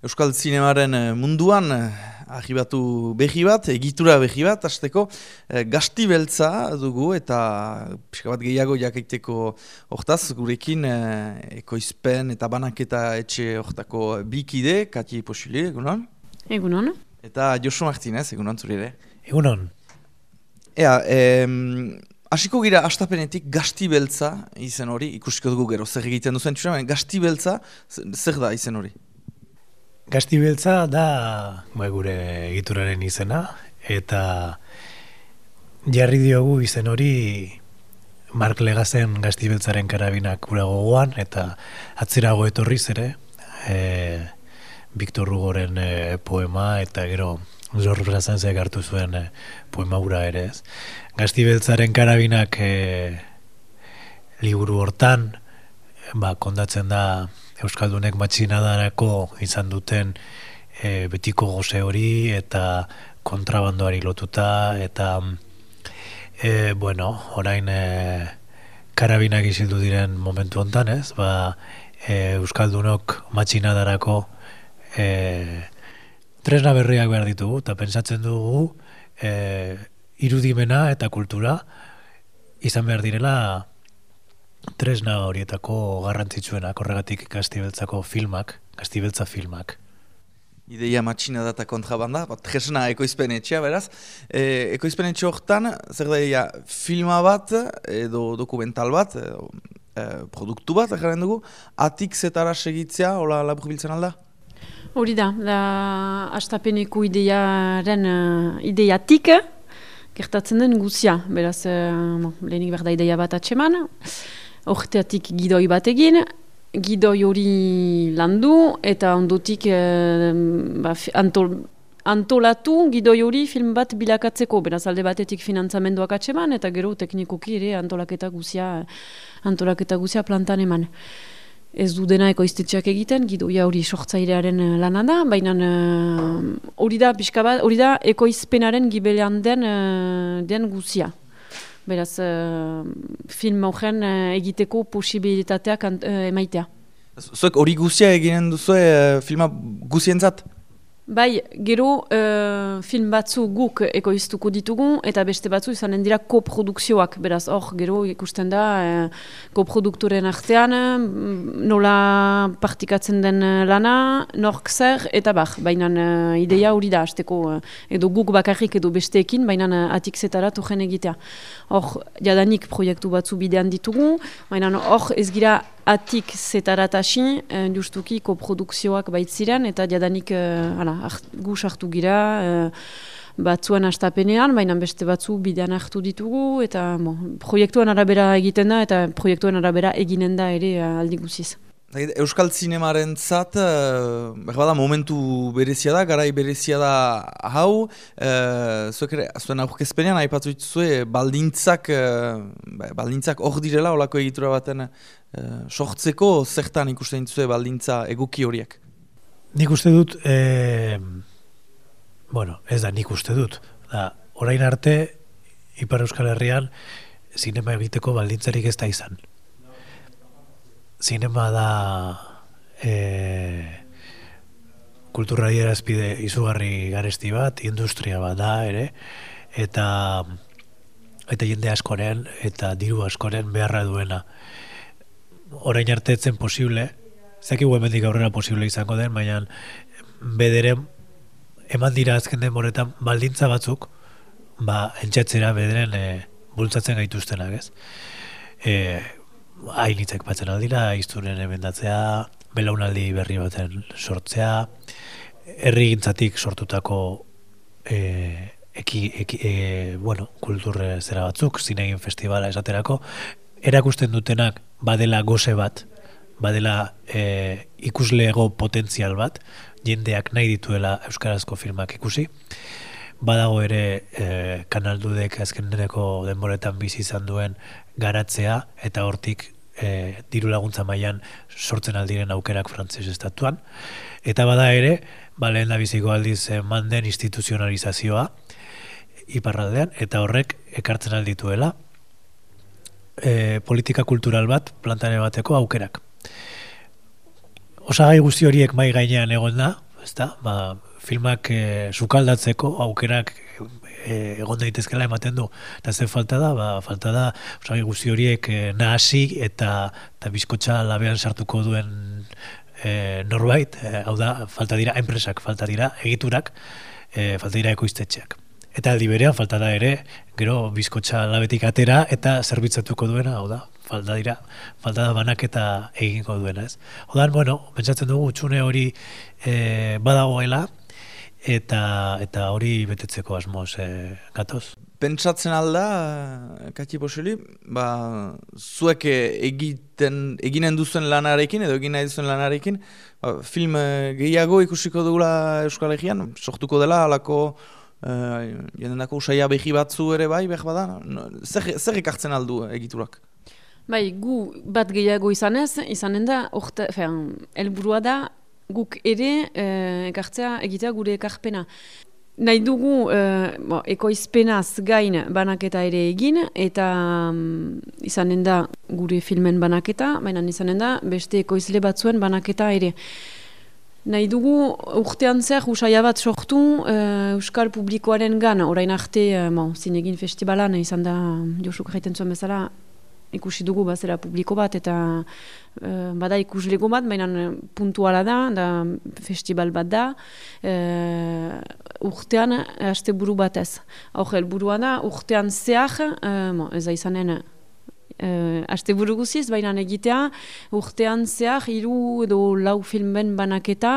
Euskal Zinemaren eh, munduan eh, ahibatu behi bat, egitura behi bat, azteko eh, gasti beltza dugu eta pixka bat gehiago jakiteko hortaz, gurekin ekoizpen eta banaketa etxe hortako bikide, Kati Posile, egunon? Egunon. Eta Josu Martinez, egunon zurire? Egunon. Ea, em, Hasiko gira astapenetik gasti beltza izen hori, ikusiko dugu gero zer egiten duzen txura, gasti beltza zer da izen hori? Gastibeltza da ba, gure egituraren izena eta jarri diogu izen hori Mark Legazen Gastibeltzaren karabinak gura gogoan eta atzerago etorriz ere e, Victor Hugoren e, poema eta gero Zorro Brazanzek hartu zuen e, poema gura ere ez. Gastibeltzaren karabinak e, liburu hortan ba, kondatzen da Euskaldunek matxinadarako izan duten e, betiko goze hori eta kontrabandoari lotuta eta e, bueno, orain e, karabinak izildu diren momentu hontan ez, ba, e, Euskaldunok matxinadarako e, tresna berriak behar ditugu eta pentsatzen dugu e, irudimena eta kultura izan behar direla tresna horietako garrantzitsuena horregatik gaztibeltzako filmak, gaztibeltza filmak. Ideia matxina data kontrabanda, bat tresna ekoizpen etxea, beraz. E, ekoizpen etxe horretan, zer da filma bat, edo dokumental bat, edo, e, produktu bat, egaren dugu, atik zetara segitzea, hola labur biltzen alda? Hori da, da astapeneko ideiaren uh, ideiatik, gertatzen den guzia, beraz, uh, lehenik berda ideia bat atseman, Horteatik gidoi bat egin, gidoi hori landu eta ondotik e, ba, antol, antolatu gidoi hori film bat bilakatzeko. Beraz alde batetik finantzamenduak atseman eta gero teknikoki ere antolaketa guzia, antolaketa guzia plantan eman. Ez du dena ekoiztetxeak egiten, gidoia hori sortzailearen eh, lana da, baina eh, hori da, hori da ekoizpenaren gibelean den, den guzia. Beraz, uh, film horren uh, egiteko posibilitateak uh, emaitea. Zuek hori guzia eginen duzu filma guzientzat? Bai, gero uh, film batzu guk ekoiztuko ditugu eta beste batzu izanen dira koprodukzioak. Beraz, hor, gero ikusten da uh, koproduktoren artean mm, nola partikatzen den lana, nork zer, eta bar, baina uh, ideia hori da, azteko, edo guk bakarrik edo besteekin, baina uh, atik zetara tojen egitea. Hor, jadanik proiektu batzu bidean ditugu, baina hor ez gira atik zetaratasi, eh, justuki koprodukzioak baitziren, eta jadanik eh, gu sartu gira, eh, batzuen astapenean, baina beste batzu bidean hartu ditugu, eta bon, proiektuen arabera egiten da, eta proiektuen arabera eginen da ere eh, aldi guziz. Euskal zinemaren zat, uh, momentu berezia da, garai berezia da hau, uh, zuek ere, zuen aurkezpenean, haipatzu dituzue, baldintzak, uh, baldintzak hor direla, olako egitura baten, uh, sortzeko, zertan ikusten dituzue baldintza eguki horiek? Nik uste dut, e, bueno, ez da nik uste dut, da, orain arte, Ipar Euskal Herrian, zinema egiteko baldintzarik ez da izan zinema da e, kulturari erazpide izugarri garesti bat, industria bat da ere, eta eta jende askoren eta diru askoren beharra duena. Orain arte etzen posible, zeki hemendik aurrera posible izango den, baina bederen eman dira azken denboretan baldintza batzuk, ba, entxatzera bederen e, bultzatzen gaituztenak, ez? E, hainitzek batzen aldira, iztunen emendatzea, belaunaldi berri baten sortzea, herri gintzatik sortutako e, eki, eki, e, bueno, kulturre zera batzuk, zinegin festivala esaterako, erakusten dutenak badela goze bat, badela e, ikuslego potentzial bat, jendeak nahi dituela Euskarazko filmak ikusi, badago ere e, kanaldudek azken denboretan bizi izan duen garatzea eta hortik e, diru laguntza mailan sortzen aldiren aukerak frantzes estatuan. Eta bada ere, ba, lehen da biziko aldiz e, manden instituzionalizazioa iparraldean, eta horrek ekartzen aldituela e, politika kultural bat plantane bateko aukerak. Osagai guzti horiek mai gainean egon da, ezta? Ba, filmak e, sukaldatzeko aukerak e, egon daitezkela ematen du. Eta ze falta da, ba, falta da, osagi guzti horiek e, nahasi eta, eta bizkotxa labean sartuko duen e, norbait, e, hau da, falta dira enpresak, falta dira egiturak, e, falta dira ekoiztetxeak. Eta aldi berean falta da ere, gero bizkotxa labetik atera eta zerbitzatuko duena, hau da, falta dira, falta da banaketa egingo duena, ez? Odan, bueno, pentsatzen dugu, txune hori e, badagoela, eta eta hori betetzeko asmoz e, gatoz. Pentsatzen alda, Kati Poseli, ba, zuek egiten, eginen duzen lanarekin, edo egin nahi duzen lanarekin, ba, film gehiago ikusiko dugula Euskal Herrian, sortuko dela, alako, uh, jendendako usaia behi batzu ere bai, behar bada, no, zer, ekartzen aldu egiturak? Bai, gu bat gehiago izanez, izanen da, orte, fean, da, guk ere eh, ekartzea egitea gure ekarpena. Nahi dugu eh, bo, ekoizpenaz gain banaketa ere egin, eta um, izanen da gure filmen banaketa, baina izanen da beste ekoizle batzuen banaketa ere. Nahi dugu urtean zer usaia bat sortu uh, Euskal Publikoaren gana, orain arte uh, bon, zinegin festivalan izan da Josuk gaiten zuen bezala ikusi dugu bazera publiko bat eta uh, bada ikuslego bat, baina puntuala da, da festival bat da uh, urtean haste buru batez. Hor helburua da urtean zehar, uh, bon, ez da izanen uh, aste buru guziz, baina egitea, urtean zehar, hiru edo lau filmen banaketa,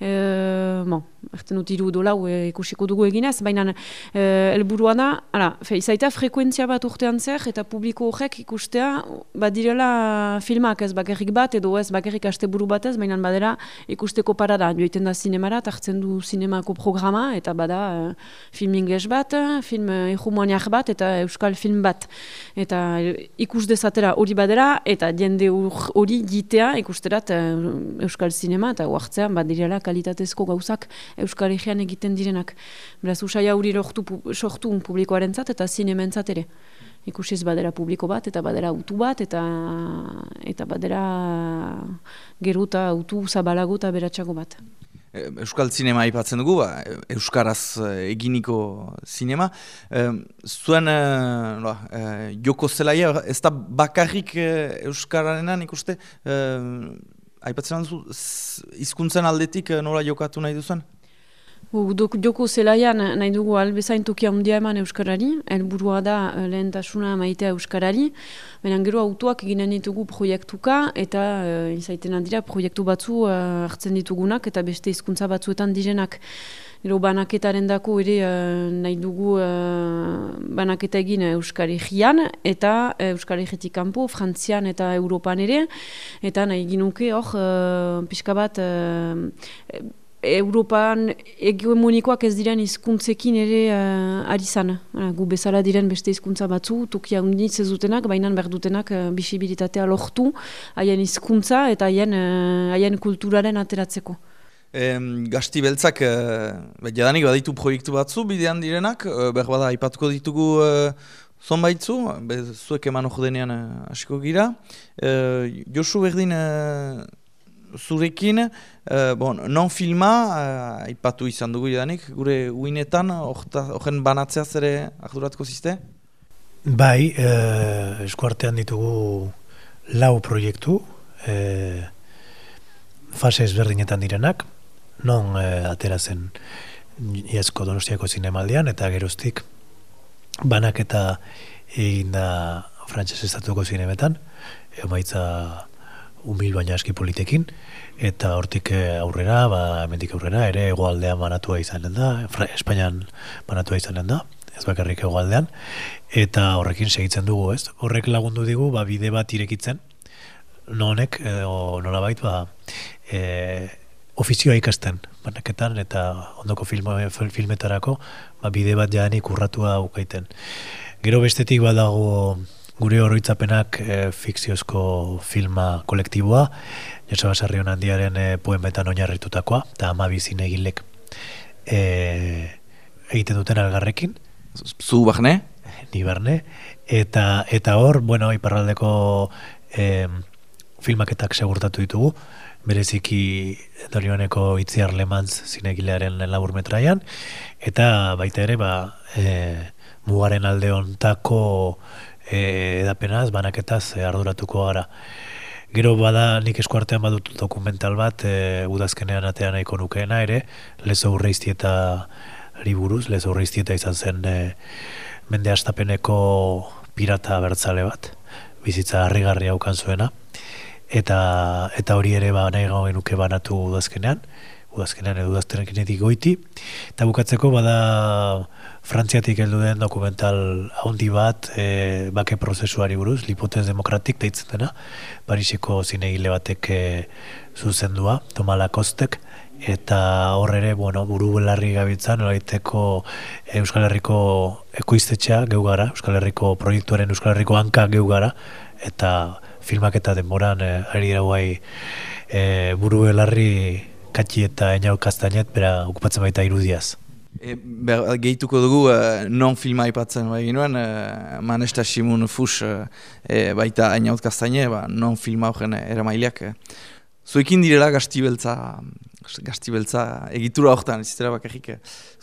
uh, bon, erten dut hiru edo lau eh, ikusiko dugu eginez, baina uh, elburua da, ala, fe, izaita frekuentzia bat urtean zehar, eta publiko horrek ikustea, bat direla filmak ez bakarrik bat, edo ez bakarrik aste buru batez, baina badera ikusteko parada, joiten da zinemara, hartzen du zinemako programa, eta bada uh, film ingles bat, film uh, bat, eta euskal film bat. Eta ikus ikus dezatera hori badera, eta jende hori gitea ikusterat uh, Euskal Zinema, eta huartzean badirela kalitatezko gauzak Euskal Egean egiten direnak. Beraz, usaia hori sortu publikoaren zat, eta zinemen ere. Ikusiz badera publiko bat, eta badera autu bat, eta eta badera geruta autu zabalago eta beratxago bat. Euskal zinema aipatzen dugu, ba, Euskaraz eh, eginiko zinema. Zuen e, joko zelaia, ez da bakarrik Euskararenan ikuste, aipatzen duzu, izkuntzen aldetik nola jokatu nahi duzen? Joko zelaian nahi dugu albezain tokia handia eman Euskarari, helburua da eh, lehentasuna maitea Euskarari, baina gero autoak eginen ditugu proiektuka eta uh, izaiten dira proiektu batzu uh, hartzen ditugunak eta beste hizkuntza batzuetan direnak. Gero banaketaren dako ere nahi dugu uh, banaketa egin Euskari jian eta Euskari jetik kanpo, Frantzian eta Europan ere, eta nahi ginuke hor uh, pixka bat Europan egemonikoak ez diren hizkuntzekin ere uh, ari zan. Uh, gu bezala diren beste hizkuntza batzu, tukia unditz ez dutenak, baina behar dutenak uh, bisibilitatea lortu, haien hizkuntza eta haien, uh, haien kulturaren ateratzeko. Em, gasti beltzak, uh, jadanik baditu proiektu batzu bidean direnak, uh, behar bada ipatuko ditugu uh, zonbaitzu, zuek eman hori denean hasiko gira. Uh, Josu berdin zurekin, uh, bon, non filma, uh, ipatu izan dugu edanik, gure uinetan, horren banatzea zere arduratuko ziste? Bai, uh, eskuartean ditugu lau proiektu, uh, fase ezberdinetan direnak, non uh, atera zen iazko donostiako zinemaldian, eta geroztik banak eta egin da frantxez estatuko zinemetan, emaitza umil baina aski politekin, eta hortik eh, aurrera, ba, mendik aurrera, ere egoaldean banatua izanen da, Espainian banatua izanen da, ez bakarrik egoaldean, eta horrekin segitzen dugu, ez? Horrek lagundu digu, ba, bide bat irekitzen, no honek, e, o nola bait, ba, e, ofizioa ikasten, banaketan, eta ondoko filmo, filmetarako, ba, bide bat jadanik urratua ukaiten. Gero bestetik badago gure horritzapenak e, fikziozko filma kolektiboa, Josa Basarri handiaren e, poemetan oinarritutakoa, eta ama bizine egilek e, egiten duten algarrekin. Zu bahne? Ni barne. Eta, eta hor, bueno, iparraldeko e, filmaketak segurtatu ditugu, bereziki Dorioneko itziar lemantz zinegilearen labur metraian, eta baita ere, ba, e, mugaren alde ontako e, edapenaz, banaketaz e, arduratuko gara. Gero bada nik eskuartean badut dokumental bat, e, udazkenean atean nahiko nukeena ere, lezo urreizti eta riburuz, lezo urreizti eta izan zen e, mende astapeneko pirata bertzale bat, bizitza harrigarri haukan zuena. Eta eta hori ere ba nahi gau genuke banatu udazkenean udazkenean edo udazkenean goiti. Eta bukatzeko bada frantziatik heldu den dokumental handi bat e, bake prozesuari buruz lipotez demokratik deitzen dena Pariseko zinegile batek e, zuzendua Tomala Kostek eta hor ere, bueno, buru belarri gabitzan, nolaiteko Euskal Herriko ekoiztetxea geu gara, Euskal Herriko proiektuaren Euskal Herriko hanka geu gara, eta filmak eta denboran e, ari da guai e, buru belarri katxi eta enau kastainet, bera okupatzen baita irudiaz. E, ber, gehituko dugu uh, non filma ipatzen bai ginoen, uh, Manesta Simun Fus uh, baita ainaut kastaine, ba, non filma horren eramaileak. Uh. Zuekin direla gaztibeltza, gaztibeltza egitura horretan, ez zera bakarrik,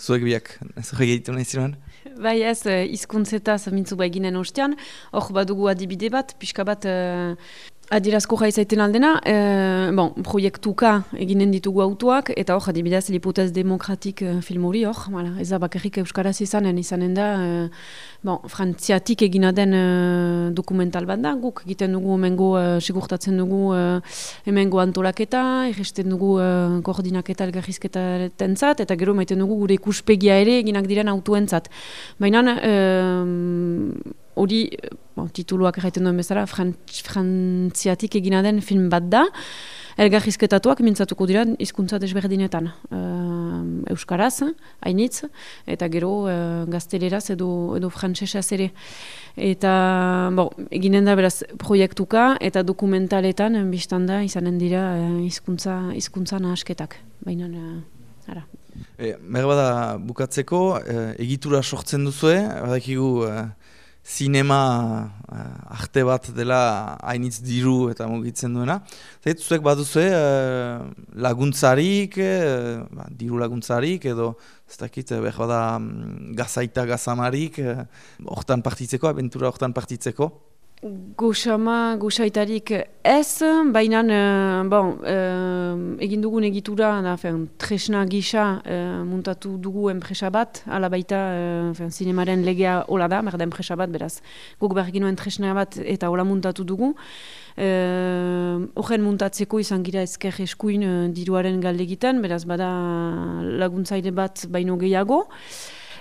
zuek biak, zuek egitu nahi ziren? Bai ez, izkuntzeta zamintzu bai ginen ostean, hor badugu adibide bat, pixka bat Adirazko jaizaiten aldena, e, bon, proiektuka eginen ditugu autuak, eta hor, adibidez, liputez demokratik e, film hori hor, ez da bakarrik euskaraz izanen, izanen da, e, bon, frantziatik egina den dokumental bat da, guk egiten dugu emengo, e, sigurtatzen dugu e, emengo antolaketa, egisten dugu e, koordinaketa elgarrizketa tentzat, eta gero maiten dugu gure ikuspegia ere eginak diren autuentzat. Baina, hori, bon, tituluak erraiten duen bezala, frantziatik egina den film bat da, elgarrizketatuak mintzatuko dira hizkuntza desberdinetan. Uh, Euskaraz, hainitz, eta gero uh, gazteleraz edo, edo frantzesaz ere. Eta, bon, eginen da beraz proiektuka eta dokumentaletan, biztan da, izanen dira uh, hizkuntza, hizkuntza nahasketak. Baina, uh, ara. E, Merbada bukatzeko, egitura sortzen duzue, badakigu zinema uh, arte bat dela hainitz diru eta mugitzen duena. Zait, zuek baduzue uh, laguntzarik, uh, diru laguntzarik edo ez dakit, behar bada um, gazaita gazamarik, hortan uh, partitzeko, abentura hortan partitzeko. Goxama, goxaitarik ez, baina uh, bon, uh, egin dugun egitura, da, fen, tresna gisa uh, muntatu dugu enpresa bat, ala baita uh, legea hola da, merda enpresa bat, beraz, guk behar ginoen tresna bat eta hola muntatu dugu. Horren uh, muntatzeko izan gira ezker eskuin uh, diruaren galde egiten, beraz, bada laguntzaile bat baino gehiago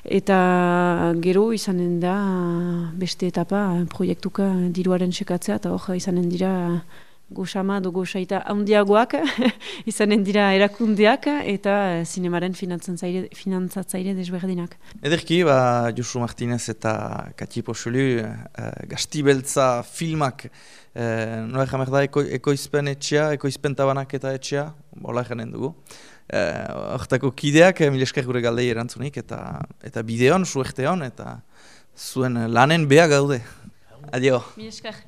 eta gero izanen da beste etapa proiektuka diruaren sekatzea eta hor izanen dira gosama do gosaita handiagoak izanen dira erakundeak eta zinemaren finantzatzaile desberdinak. Ederki, ba, Josu Martinez eta Kati Poxolu eh, gaztibeltza filmak eh, nola jamek da eko, ekoizpen etxea, ekoizpen tabanak eta etxea, bola janen dugu. Eh, hortako uh, kideak, eh, milesker gure galdei erantzunik, eta eta bideon, suerte hon, eta zuen lanen beha gaude. Adio. Milesker.